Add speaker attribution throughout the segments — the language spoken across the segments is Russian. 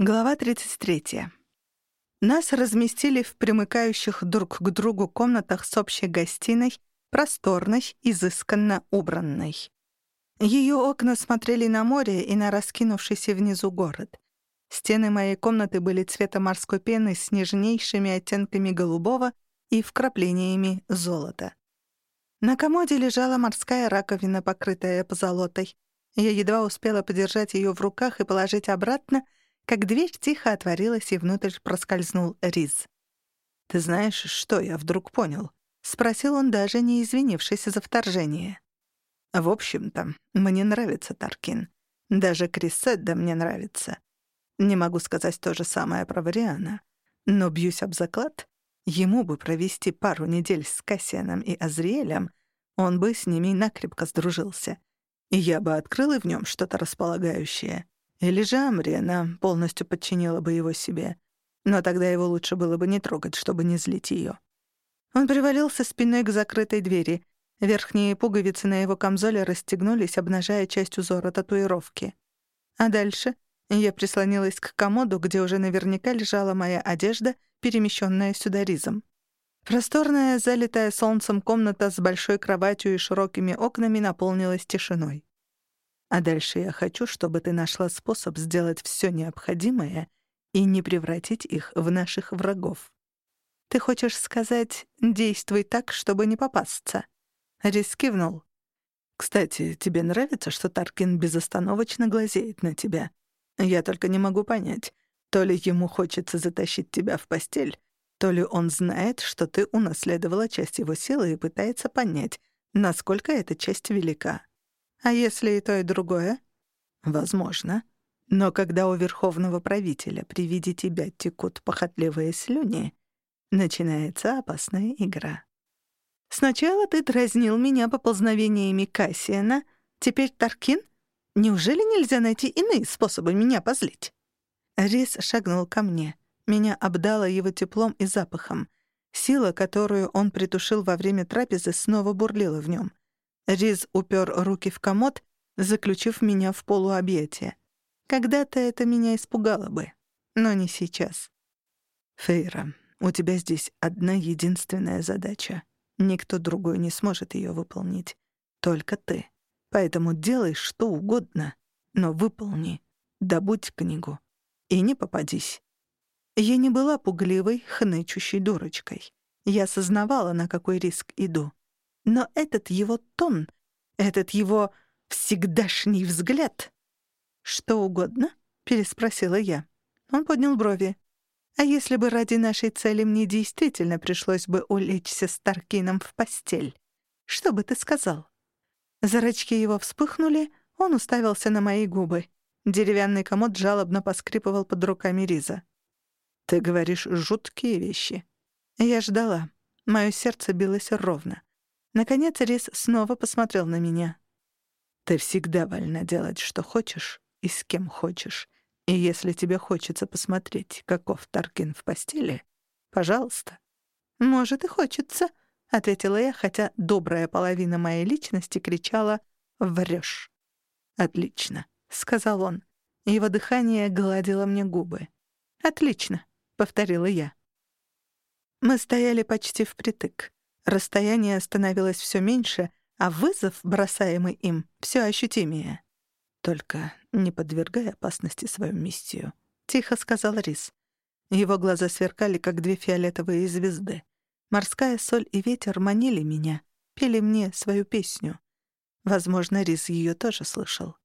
Speaker 1: Глава 33. Нас разместили в примыкающих друг к другу комнатах с общей гостиной, просторной, изысканно убранной. Ее окна смотрели на море и на раскинувшийся внизу город. Стены моей комнаты были цвета морской пены с нежнейшими оттенками голубого и вкраплениями золота. На комоде лежала морская раковина, покрытая позолотой. Я едва успела подержать ее в руках и положить обратно — как дверь тихо отворилась, и внутрь проскользнул Риз. «Ты знаешь, что я вдруг понял?» — спросил он, даже не извинившись за вторжение. «В общем-то, мне нравится Таркин. Даже Криседда мне нравится. Не могу сказать то же самое про Вариана. Но бьюсь об заклад, ему бы провести пару недель с Кассианом и Азриэлем, он бы с ними накрепко сдружился. И я бы открыл в нем что-то располагающее. Или же Амриена полностью подчинила бы его себе. Но тогда его лучше было бы не трогать, чтобы не злить ее. Он привалился спиной к закрытой двери. Верхние пуговицы на его камзоле расстегнулись, обнажая часть узора татуировки. А дальше я прислонилась к комоду, где уже наверняка лежала моя одежда, перемещенная сюда ризом. Просторная, залитая солнцем комната с большой кроватью и широкими окнами наполнилась тишиной. А дальше я хочу, чтобы ты нашла способ сделать все необходимое и не превратить их в наших врагов. Ты хочешь сказать, действуй так, чтобы не попасться?» Рис кивнул. «Кстати, тебе нравится, что Таркин безостановочно глазеет на тебя? Я только не могу понять, то ли ему хочется затащить тебя в постель, то ли он знает, что ты унаследовала часть его силы и пытается понять, насколько эта часть велика. А если и то, и другое? Возможно. Но когда у верховного правителя при виде тебя текут похотливые слюни, начинается опасная игра. Сначала ты дразнил меня поползновениями Кассиана, теперь Таркин? Неужели нельзя найти иные способы меня позлить? Рис шагнул ко мне. Меня обдало его теплом и запахом. Сила, которую он притушил во время трапезы, снова бурлила в нем. Риз упер руки в комод, заключив меня в полуобъятие. Когда-то это меня испугало бы, но не сейчас. «Фейра, у тебя здесь одна единственная задача. Никто другой не сможет ее выполнить. Только ты. Поэтому делай что угодно, но выполни. Добудь книгу. И не попадись». Я не была пугливой, хнычущей дурочкой. Я осознавала, на какой риск иду. Но этот его тон, этот его всегдашний взгляд... «Что угодно?» — переспросила я. Он поднял брови. «А если бы ради нашей цели мне действительно пришлось бы улечься с Таркином в постель? Что бы ты сказал?» Зрачки его вспыхнули, он уставился на мои губы. Деревянный комод жалобно поскрипывал под руками Риза. «Ты говоришь жуткие вещи». Я ждала. Моё сердце билось ровно. Наконец Рис снова посмотрел на меня. «Ты всегда вольна делать, что хочешь и с кем хочешь. И если тебе хочется посмотреть, каков Таркин в постели, пожалуйста». «Может, и хочется», — ответила я, хотя добрая половина моей личности кричала «Врёшь». «Отлично», — сказал он. Его дыхание гладило мне губы. «Отлично», — повторила я. Мы стояли почти впритык. Расстояние становилось все меньше, а вызов, бросаемый им, все ощутимее. «Только не подвергай опасности свою миссию», — тихо сказал Рис. Его глаза сверкали, как две фиолетовые звезды. Морская соль и ветер манили меня, пели мне свою песню. Возможно, Рис ее тоже слышал.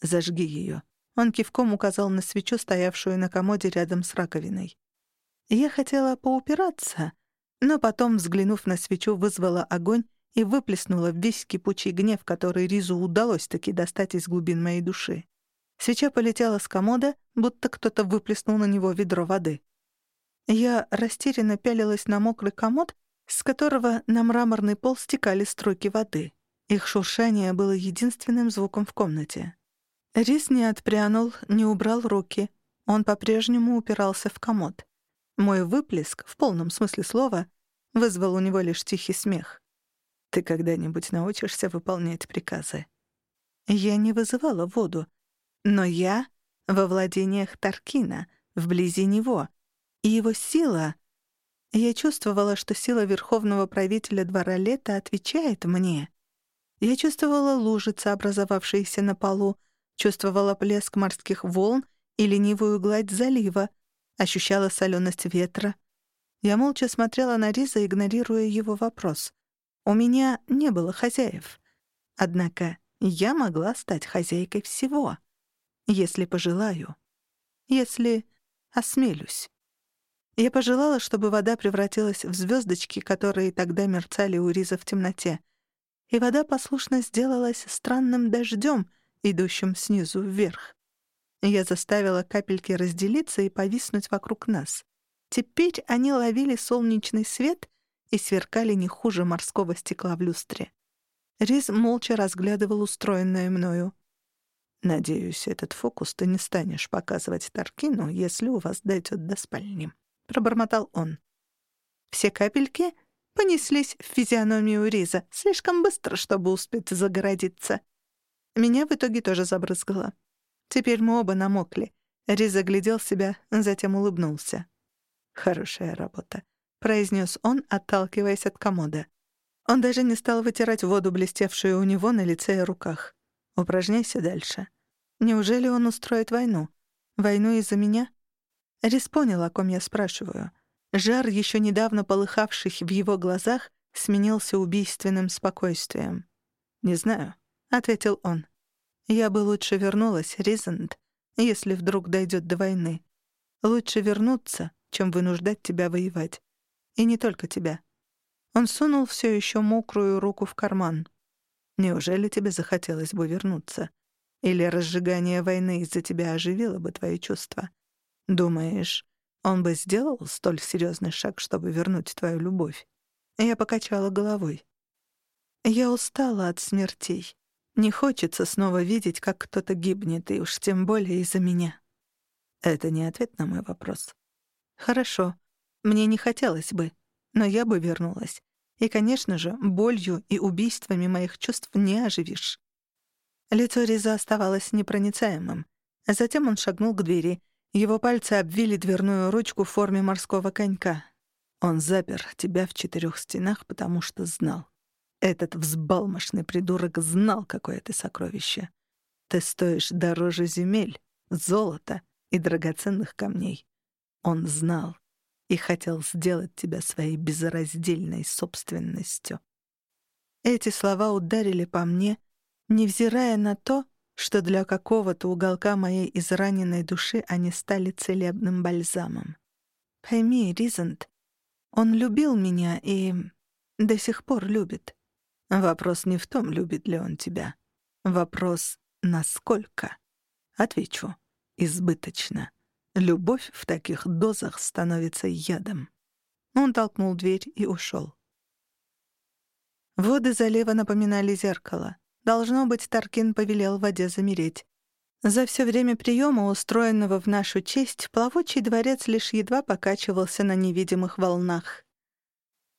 Speaker 1: «Зажги ее». Он кивком указал на свечу, стоявшую на комоде рядом с раковиной. Я хотела поупираться, но потом, взглянув на свечу, вызвала огонь и выплеснула весь кипучий гнев, который Ризу удалось таки достать из глубин моей души. Свеча полетела с комода, будто кто-то выплеснул на него ведро воды. Я растерянно пялилась на мокрый комод, с которого на мраморный пол стекали струйки воды. Их шуршание было единственным звуком в комнате. Рис не отпрянул, не убрал руки. Он по-прежнему упирался в комод. Мой выплеск, в полном смысле слова, вызвал у него лишь тихий смех. «Ты когда-нибудь научишься выполнять приказы?» Я не вызывала воду, но я во владениях Таркина, вблизи него. И его сила... Я чувствовала, что сила верховного правителя двора лета отвечает мне. Я чувствовала лужицы, образовавшиеся на полу, чувствовала плеск морских волн и ленивую гладь залива, ощущала соленость ветра. Я молча смотрела на Риза, игнорируя его вопрос. У меня не было хозяев. Однако я могла стать хозяйкой всего, если пожелаю, если осмелюсь. Я пожелала, чтобы вода превратилась в звездочки, которые тогда мерцали у Риза в темноте. И вода послушно сделалась странным дождем, идущим снизу вверх. Я заставила капельки разделиться и повиснуть вокруг нас. Теперь они ловили солнечный свет и сверкали не хуже морского стекла в люстре. Риз молча разглядывал устроенное мною. «Надеюсь, этот фокус ты не станешь показывать Таркину, если у вас дойдет до спальни», пробормотал он. Все капельки понеслись в физиономию Риза слишком быстро, чтобы успеть загородиться. Меня в итоге тоже забрызгало. Теперь мы оба намокли. Риз оглядел себя, затем улыбнулся. «Хорошая работа», — произнес он, отталкиваясь от комода. Он даже не стал вытирать воду, блестевшую у него на лице и руках. «Упражняйся дальше. Неужели он устроит войну? Войну из-за меня?» Рис понял, о ком я спрашиваю. Жар, еще недавно полыхавший в его глазах, сменился убийственным спокойствием. «Не знаю», — ответил он. «Я бы лучше вернулась, Ризент, если вдруг дойдет до войны. Лучше вернуться, чем вынуждать тебя воевать. И не только тебя». Он сунул все еще мокрую руку в карман. «Неужели тебе захотелось бы вернуться? Или разжигание войны из-за тебя оживило бы твои чувства?» Думаешь, он бы сделал столь серьезный шаг, чтобы вернуть твою любовь? Я покачала головой. Я устала от смертей. Не хочется снова видеть, как кто-то гибнет, и уж тем более из-за меня. Это не ответ на мой вопрос. Хорошо. Мне не хотелось бы, но я бы вернулась. И, конечно же, болью и убийствами моих чувств не оживишь. Лицо Риза оставалось непроницаемым. Затем он шагнул к двери, его пальцы обвили дверную ручку в форме морского конька. Он запер тебя в четырех стенах, потому что знал. Этот взбалмошный придурок знал, какое ты сокровище. Ты стоишь дороже земель, золота и драгоценных камней. Он знал и хотел сделать тебя своей безраздельной собственностью. Эти слова ударили по мне, невзирая на то, что для какого-то уголка моей израненной души они стали целебным бальзамом. Пойми, Ризент, он любил меня и до сих пор любит. Вопрос не в том, любит ли он тебя. Вопрос — насколько? Отвечу — избыточно. Любовь в таких дозах становится ядом. Он толкнул дверь и ушел. Воды залива напоминали зеркало. Должно быть, Таркин повелел воде замереть. За все время приема, устроенного в нашу честь, плавучий дворец лишь едва покачивался на невидимых волнах.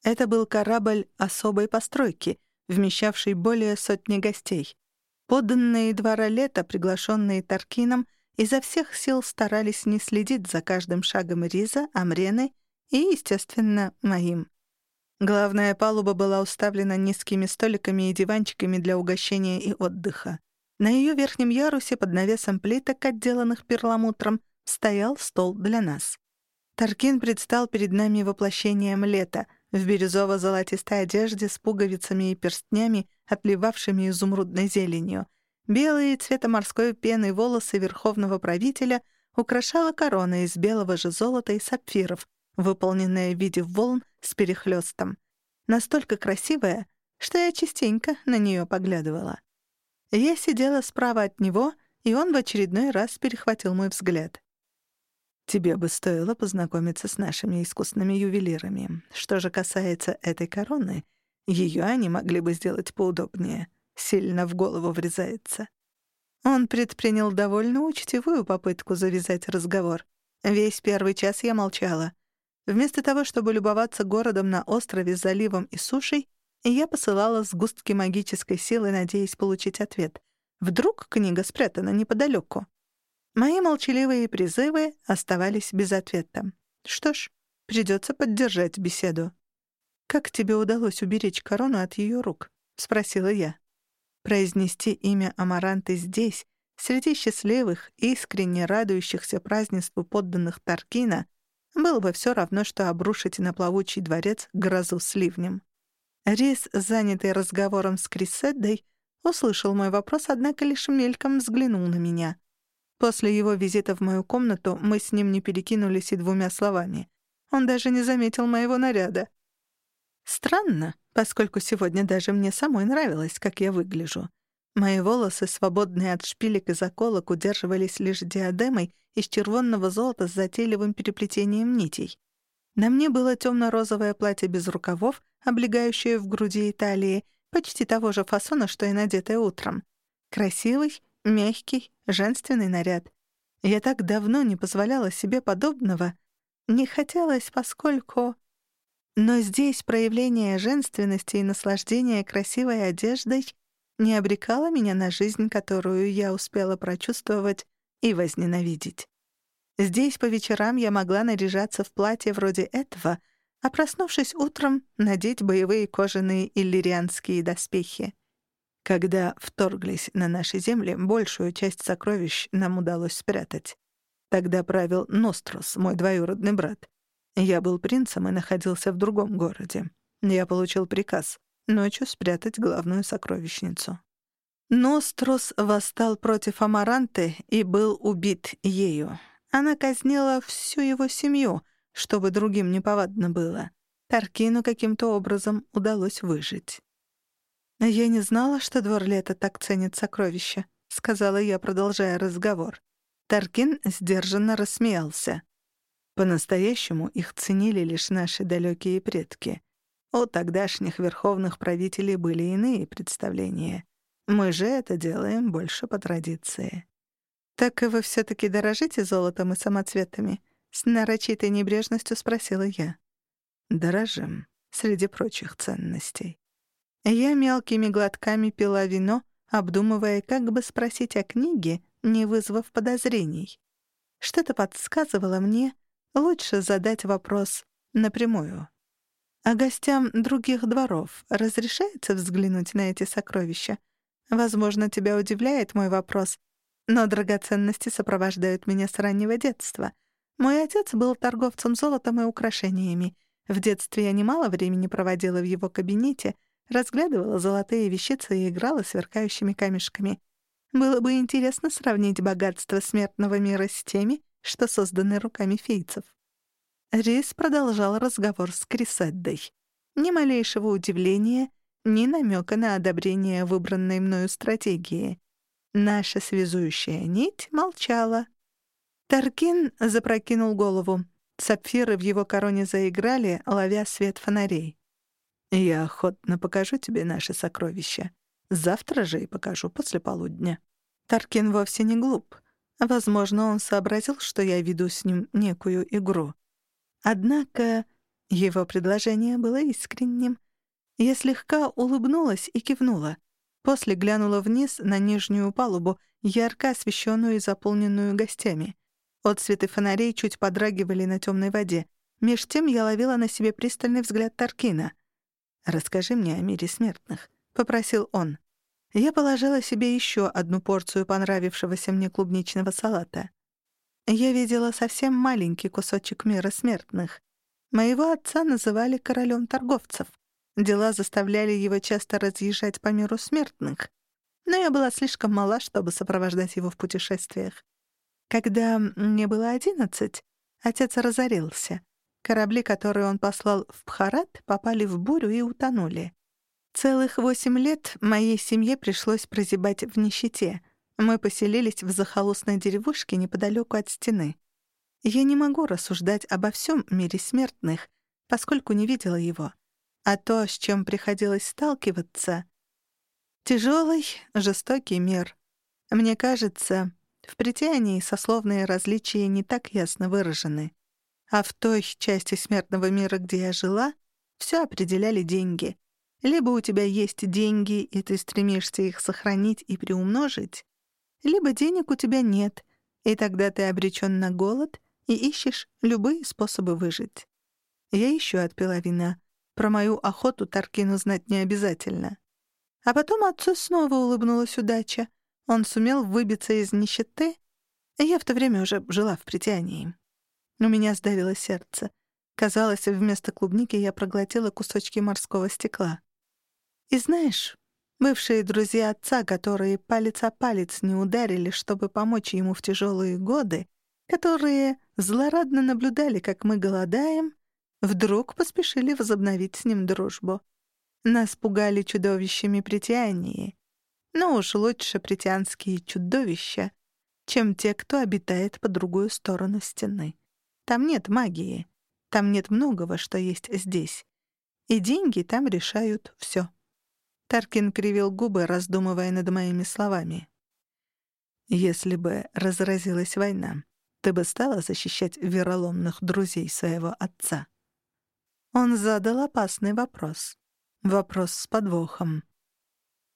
Speaker 1: Это был корабль особой постройки, вмещавший более сотни гостей. Подданные двора лета, приглашенные Таркином, изо всех сил старались не следить за каждым шагом Риза, Амрены и, естественно, моим. Главная палуба была уставлена низкими столиками и диванчиками для угощения и отдыха. На ее верхнем ярусе под навесом плиток, отделанных перламутром, стоял стол для нас. Таркин предстал перед нами воплощением лета в бирюзово-золотистой одежде с пуговицами и перстнями, отливавшими изумрудной зеленью. Белые цвета морской пены волосы верховного правителя украшала корона из белого же золота и сапфиров, выполненная в виде волн с перехлёстом. Настолько красивая, что я частенько на неё поглядывала. Я сидела справа от него, и он в очередной раз перехватил мой взгляд. Тебе бы стоило познакомиться с нашими искусными ювелирами. Что же касается этой короны, её они могли бы сделать поудобнее. Сильно в голову врезается. Он предпринял довольно учтивую попытку завязать разговор. Весь первый час я молчала. Вместо того, чтобы любоваться городом на острове, заливом и сушей, я посылала сгустки магической силы, надеясь получить ответ. Вдруг книга спрятана неподалеку. Мои молчаливые призывы оставались без ответа. Что ж, придется поддержать беседу. «Как тебе удалось уберечь корону от ее рук?» — спросила я. Произнести имя Амаранты здесь, среди счастливых, искренне радующихся празднеству подданных Таркина, было бы все равно, что обрушить на плавучий дворец грозу с ливнем. Рис, занятый разговором с Криседдой, услышал мой вопрос, однако лишь мельком взглянул на меня. После его визита в мою комнату мы с ним не перекинулись и двумя словами. Он даже не заметил моего наряда. Странно, поскольку сегодня даже мне самой нравилось, как я выгляжу. Мои волосы, свободные от шпилек и заколок, удерживались лишь диадемой из червонного золота с затейливым переплетением нитей. На мне было темно-розовое платье без рукавов, облегающее в груди и талии, почти того же фасона, что и надетое утром. Красивый, мягкий, женственный наряд. Я так давно не позволяла себе подобного. Не хотелось, поскольку... Но здесь проявление женственности и наслаждение красивой одеждой не обрекало меня на жизнь, которую я успела прочувствовать и возненавидеть. Здесь по вечерам я могла наряжаться в платье вроде этого, а проснувшись утром, надеть боевые кожаные иллирианские доспехи. Когда вторглись на наши земли, большую часть сокровищ нам удалось спрятать. Тогда правил Нострус, мой двоюродный брат. Я был принцем и находился в другом городе. Я получил приказ ночью спрятать главную сокровищницу. Нострус восстал против Амаранты и был убит ею. Она казнила всю его семью, чтобы другим неповадно было. Таркину каким-то образом удалось выжить. «Я не знала, что двор лета так ценит сокровища», — сказала я, продолжая разговор. Таркин сдержанно рассмеялся. По-настоящему их ценили лишь наши далекие предки. У тогдашних верховных правителей были иные представления. Мы же это делаем больше по традиции. «Так и вы все-таки дорожите золотом и самоцветами?» — с нарочитой небрежностью спросила я. «Дорожим, среди прочих ценностей». Я мелкими глотками пила вино, обдумывая, как бы спросить о книге, не вызвав подозрений. Что-то подсказывало мне, Лучше задать вопрос напрямую. А гостям других дворов разрешается взглянуть на эти сокровища? Возможно, тебя удивляет мой вопрос, но драгоценности сопровождают меня с раннего детства. Мой отец был торговцем золотом и украшениями. В детстве я немало времени проводила в его кабинете, разглядывала золотые вещицы и играла сверкающими камешками. Было бы интересно сравнить богатство смертного мира с теми, что созданы руками фейцев. Рис продолжал разговор с Криседдой. Ни малейшего удивления, ни намека на одобрение выбранной мною стратегии. Наша связующая нить молчала. Таркин запрокинул голову. Сапфиры в его короне заиграли, ловя свет фонарей. «Я охотно покажу тебе наши сокровища. Завтра же и покажу после полудня». Таркин вовсе не глуп — Возможно, он сообразил, что я веду с ним некую игру. Однако его предложение было искренним. Я слегка улыбнулась и кивнула. После глянула вниз на нижнюю палубу, ярко освещенную и заполненную гостями. Отцветы фонарей чуть подрагивали на темной воде. Меж тем я ловила на себе пристальный взгляд Таркина. «Расскажи мне о мире смертных», — попросил он. Я положила себе еще одну порцию понравившегося мне клубничного салата. Я видела совсем маленький кусочек мира смертных. Моего отца называли королем торговцев. Дела заставляли его часто разъезжать по миру смертных. Но я была слишком мала, чтобы сопровождать его в путешествиях. Когда мне было одиннадцать, отец разорился. Корабли, которые он послал в Бхарат, попали в бурю и утонули. Целых восемь лет моей семье пришлось прозябать в нищете. Мы поселились в захолустной деревушке неподалеку от стены. Я не могу рассуждать обо всем мире смертных, поскольку не видела его. А то, с чем приходилось сталкиваться — тяжелый, жестокий мир. Мне кажется, в притянии сословные различия не так ясно выражены. А в той части смертного мира, где я жила, все определяли деньги — либо у тебя есть деньги, и ты стремишься их сохранить и приумножить, либо денег у тебя нет, и тогда ты обречен на голод и ищешь любые способы выжить. Я еще отпила вина. Про мою охоту Таркину знать не обязательно. А потом отцу снова улыбнулась удача. Он сумел выбиться из нищеты, и я в то время уже жила в притянии. У меня сдавило сердце. Казалось, вместо клубники я проглотила кусочки морского стекла. И знаешь, бывшие друзья отца, которые палец о палец не ударили, чтобы помочь ему в тяжелые годы, которые злорадно наблюдали, как мы голодаем, вдруг поспешили возобновить с ним дружбу. Нас пугали чудовищами притянии. Но уж лучше притянские чудовища, чем те, кто обитает по другую сторону стены. Там нет магии. Там нет многого, что есть здесь. И деньги там решают все. Таркин кривил губы, раздумывая над моими словами. «Если бы разразилась война, ты бы стала защищать вероломных друзей своего отца?» Он задал опасный вопрос. Вопрос с подвохом.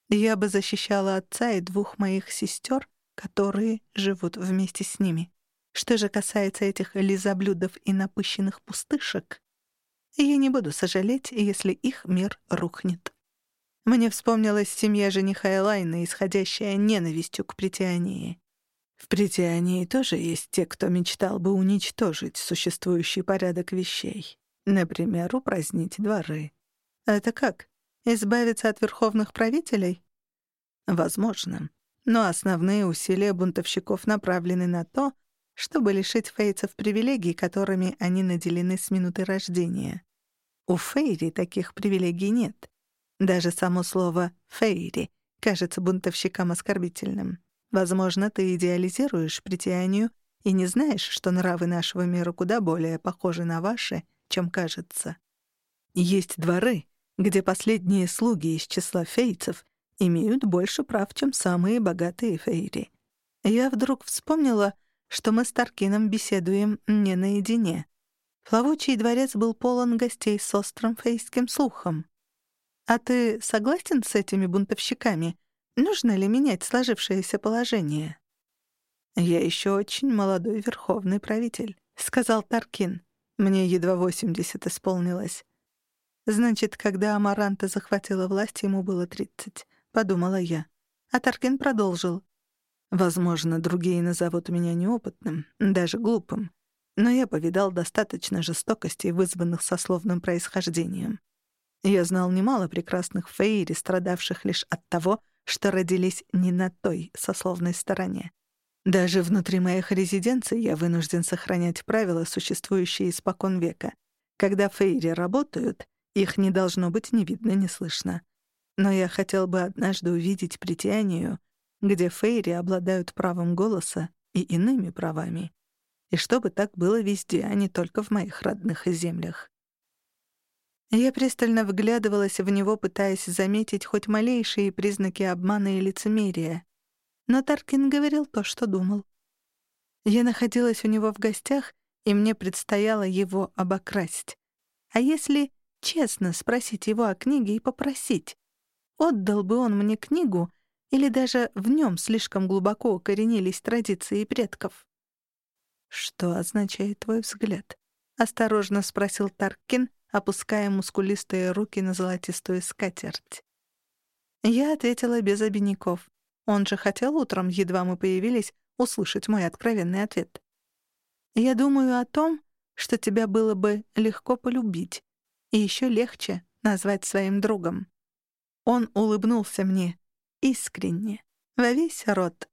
Speaker 1: Я бы защищала отца и двух моих сестер, которые живут вместе с ними. Что же касается этих лизоблюдов и напыщенных пустышек, я не буду сожалеть, если их мир рухнет. Мне вспомнилась семья жениха Элайна, исходящая ненавистью к притянии. В притянии тоже есть те, кто мечтал бы уничтожить существующий порядок вещей. Например, упразднить дворы. Это как? Избавиться от верховных правителей? Возможно. Но основные усилия бунтовщиков направлены на то, чтобы лишить фейцев привилегий, которыми они наделены с минуты рождения. У Фейри таких привилегий нет. Даже само слово «фейри» кажется бунтовщикам оскорбительным. Возможно, ты идеализируешь притянию и не знаешь, что нравы нашего мира куда более похожи на ваши, чем кажется. Есть дворы, где последние слуги из числа фейцев имеют больше прав, чем самые богатые фейри. Я вдруг вспомнила, что мы с Таркином беседуем не наедине. Плавучий дворец был полон гостей с острым фейским слухом. «А ты согласен с этими бунтовщиками? Нужно ли менять сложившееся положение?» «Я еще очень молодой верховный правитель», — сказал Таркин. «Мне едва восемьдесят исполнилось». «Значит, когда Амаранта захватила власть, ему было тридцать», — подумала я. А Таркин продолжил. Возможно, другие назовут меня неопытным, даже глупым, но я повидал достаточно жестокостей, вызванных сословным происхождением. Я знал немало прекрасных фейри, страдавших лишь от того, что родились не на той сословной стороне. Даже внутри моих резиденций я вынужден сохранять правила, существующие испокон века. Когда фейри работают, их не должно быть ни видно, ни слышно. Но я хотел бы однажды увидеть притянию, где фейри обладают правом голоса и иными правами. И чтобы так было везде, а не только в моих родных землях. Я пристально вглядывалась в него, пытаясь заметить хоть малейшие признаки обмана и лицемерия. Но Таркин говорил то, что думал. Я находилась у него в гостях, и мне предстояло его обокрасть. А если честно спросить его о книге и попросить, отдал бы он мне книгу — или даже в нем слишком глубоко укоренились традиции предков? «Что означает твой взгляд?» — осторожно спросил Таркин, опуская мускулистые руки на золотистую скатерть. Я ответила без обиняков. Он же хотел утром, едва мы появились, услышать мой откровенный ответ. «Я думаю о том, что тебя было бы легко полюбить, и еще легче назвать своим другом». Он улыбнулся мне, искренне, во весь рот.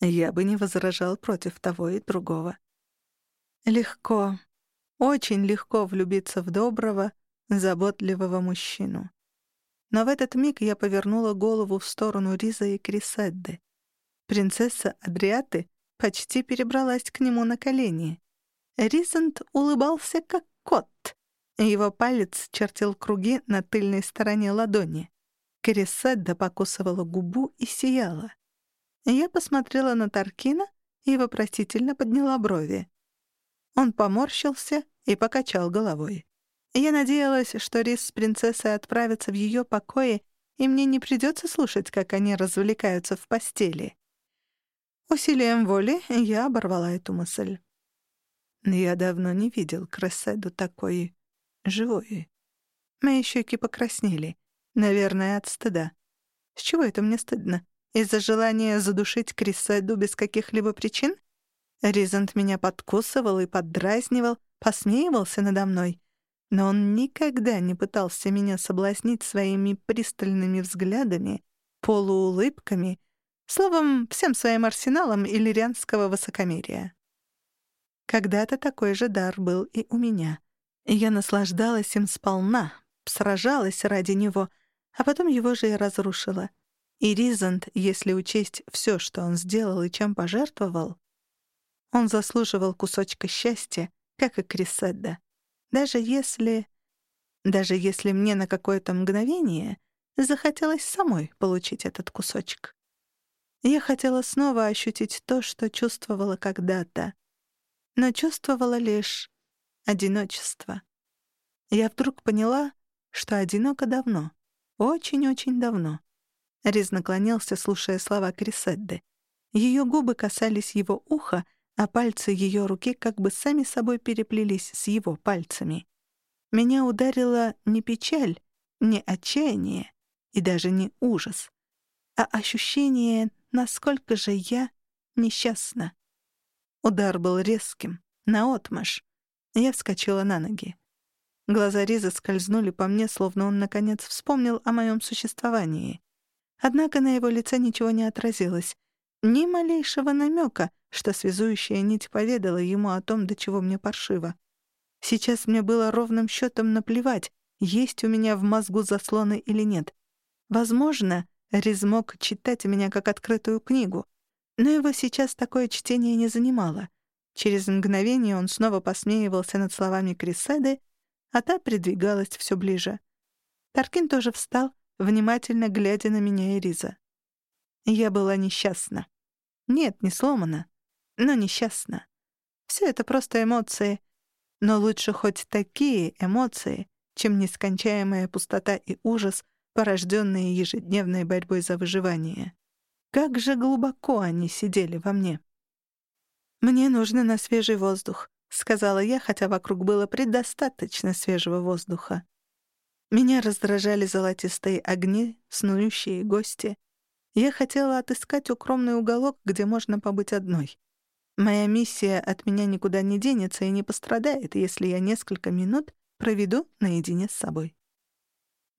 Speaker 1: Я бы не возражал против того и другого. Легко, очень легко влюбиться в доброго, заботливого мужчину. Но в этот миг я повернула голову в сторону Риза и Криседды. Принцесса Адриаты почти перебралась к нему на колени. Ризент улыбался, как кот. Его палец чертил круги на тыльной стороне ладони. Кэрисседда покусывала губу и сияла. Я посмотрела на Таркина и вопросительно подняла брови. Он поморщился и покачал головой. Я надеялась, что Рис с принцессой отправятся в ее покои, и мне не придется слушать, как они развлекаются в постели. Усилием воли я оборвала эту мысль. Я давно не видел Кресседу такой живой. Мои щеки покраснели, наверное, от стыда. С чего это мне стыдно? Из-за желания задушить Крисседу без каких-либо причин? Ризант меня подкусывал и поддразнивал, посмеивался надо мной. Но он никогда не пытался меня соблазнить своими пристальными взглядами, полуулыбками, словом, всем своим арсеналом иллирианского высокомерия. Когда-то такой же дар был и у меня. Я наслаждалась им сполна, сражалась ради него, а потом его же и разрушила. И Ризант, если учесть все, что он сделал и чем пожертвовал, он заслуживал кусочка счастья, как и Криседда. Даже если... Даже если мне на какое-то мгновение захотелось самой получить этот кусочек. Я хотела снова ощутить то, что чувствовала когда-то, но чувствовала лишь одиночество. Я вдруг поняла, что одиноко давно, очень-очень давно. Риз наклонился, слушая слова Криседды. Ее губы касались его уха, а пальцы ее руки как бы сами собой переплелись с его пальцами. Меня ударила не печаль, не отчаяние и даже не ужас, а ощущение, насколько же я несчастна. Удар был резким, наотмашь. Я вскочила на ноги. Глаза Риза скользнули по мне, словно он, наконец, вспомнил о моем существовании. Однако на его лице ничего не отразилось. Ни малейшего намека, что связующая нить поведала ему о том, до чего мне паршиво. Сейчас мне было ровным счетом наплевать, есть у меня в мозгу заслоны или нет. Возможно, Риз мог читать меня как открытую книгу, но его сейчас такое чтение не занимало. Через мгновение он снова посмеивался над словами Крисады, а та придвигалась все ближе. Таркин тоже встал, внимательно глядя на меня и Риза. Я была несчастна. Нет, не сломана но несчастна. Все это просто эмоции. Но лучше хоть такие эмоции, чем нескончаемая пустота и ужас, порожденные ежедневной борьбой за выживание. Как же глубоко они сидели во мне. «Мне нужно на свежий воздух», — сказала я, хотя вокруг было предостаточно свежего воздуха. Меня раздражали золотистые огни, снующие гости. Я хотела отыскать укромный уголок, где можно побыть одной. Моя миссия от меня никуда не денется и не пострадает, если я несколько минут проведу наедине с собой.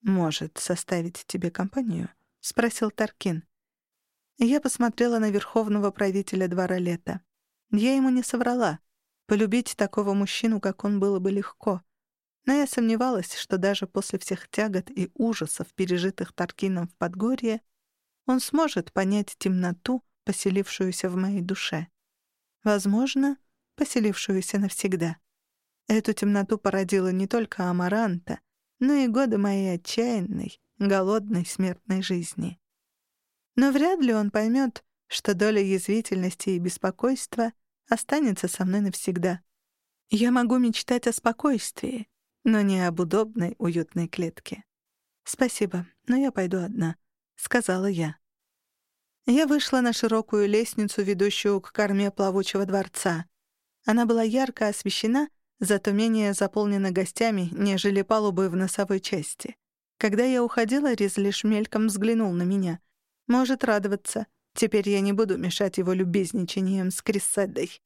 Speaker 1: «Может, составить тебе компанию?» — спросил Таркин. Я посмотрела на верховного правителя двора лета. Я ему не соврала. Полюбить такого мужчину, как он, было бы легко. Но я сомневалась, что даже после всех тягот и ужасов, пережитых Таркином в Подгорье, он сможет понять темноту, поселившуюся в моей душе возможно, поселившуюся навсегда. Эту темноту породила не только Амаранта, но и годы моей отчаянной, голодной смертной жизни. Но вряд ли он поймет, что доля язвительности и беспокойства останется со мной навсегда. Я могу мечтать о спокойствии, но не об удобной, уютной клетке. «Спасибо, но я пойду одна», — сказала я. Я вышла на широкую лестницу, ведущую к корме плавучего дворца. Она была ярко освещена, зато менее заполнена гостями, нежели палубы в носовой части. Когда я уходила, Риз лишь мельком взглянул на меня. Может радоваться. Теперь я не буду мешать его любезничанием с Крисседой.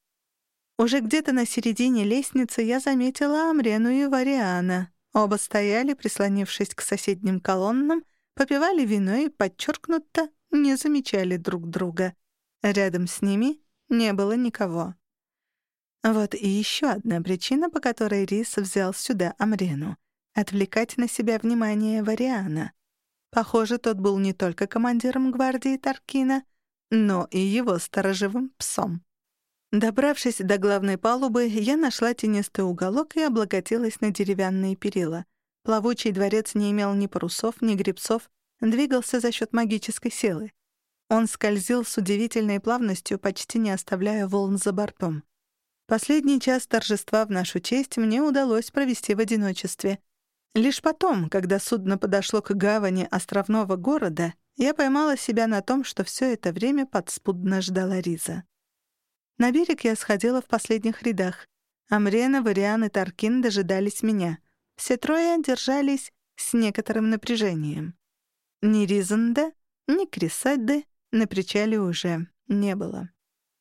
Speaker 1: Уже где-то на середине лестницы я заметила Амрену и Вариана. Оба стояли, прислонившись к соседним колоннам, попивали вино и подчеркнуто не замечали друг друга. Рядом с ними не было никого. Вот и еще одна причина, по которой Рис взял сюда Амрену — отвлекать на себя внимание Вариана. Похоже, тот был не только командиром гвардии Таркина, но и его сторожевым псом. Добравшись до главной палубы, я нашла тенистый уголок и облокотилась на деревянные перила. Плавучий дворец не имел ни парусов, ни гребцов, двигался за счет магической силы. Он скользил с удивительной плавностью, почти не оставляя волн за бортом. Последний час торжества в нашу честь мне удалось провести в одиночестве. Лишь потом, когда судно подошло к гавани островного города, Я поймала себя на том, что все это время подспудно ждала Риза. На берег я сходила в последних рядах. Амрена, Вариан и Таркин дожидались меня. Все трое держались с некоторым напряжением. Ни Ризанда, ни Крисадды на причале уже не было.